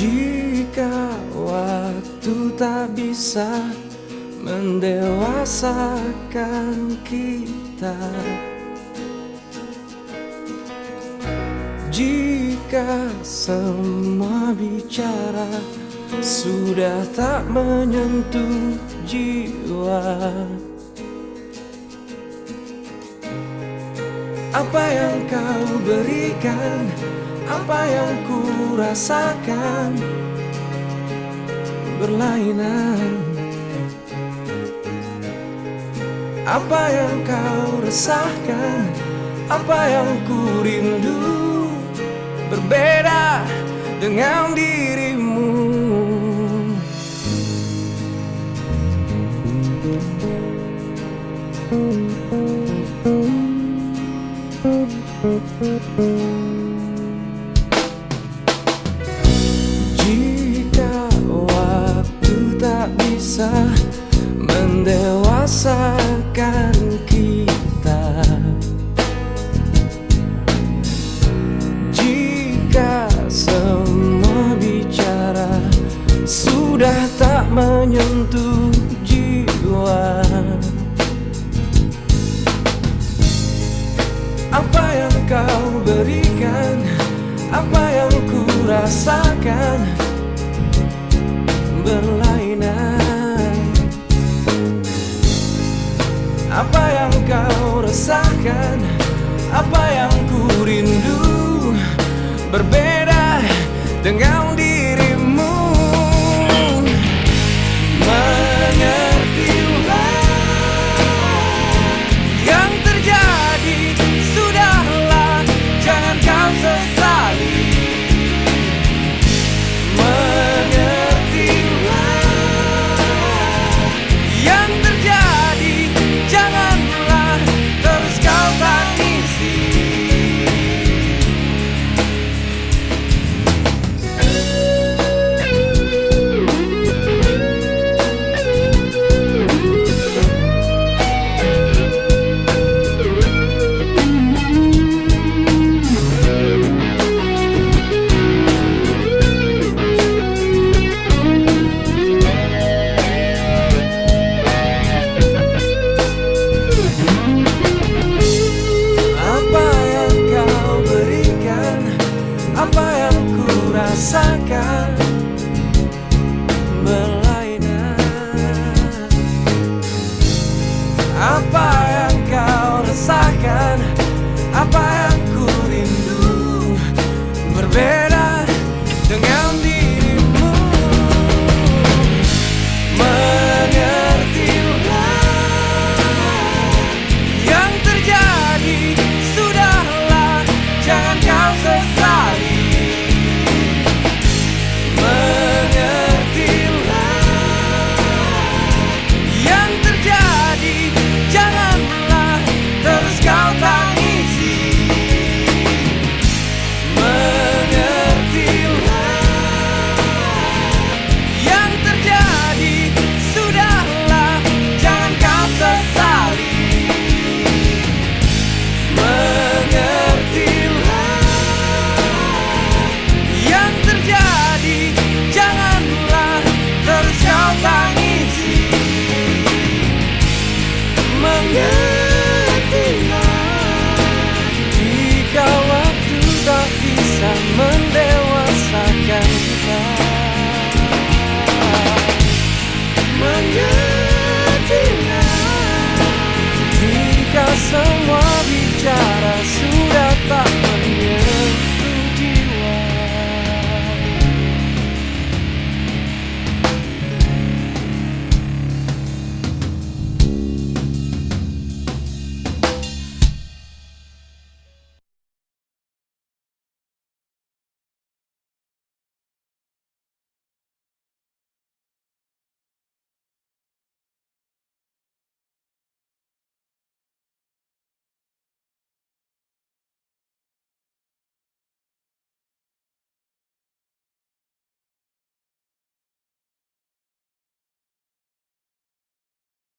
Jika waktu tak bisa mendewasakan kita Jika semua bicara sudah tak menyentuh jiwa Apa yang kau berikan Apa yang ku rasakan? Berlainan. Apa yang kau resahkan? Apa yang ku rindu? Berbeda dengan dirimu. Jika bisa mendewasakan kita. Jika semua bicara sudah tak menyentuh jiwa Apa yang kau berikan Apa yang ku rasakan kau resahkan Apa yang ku rindu. Berbeda dengan Bye.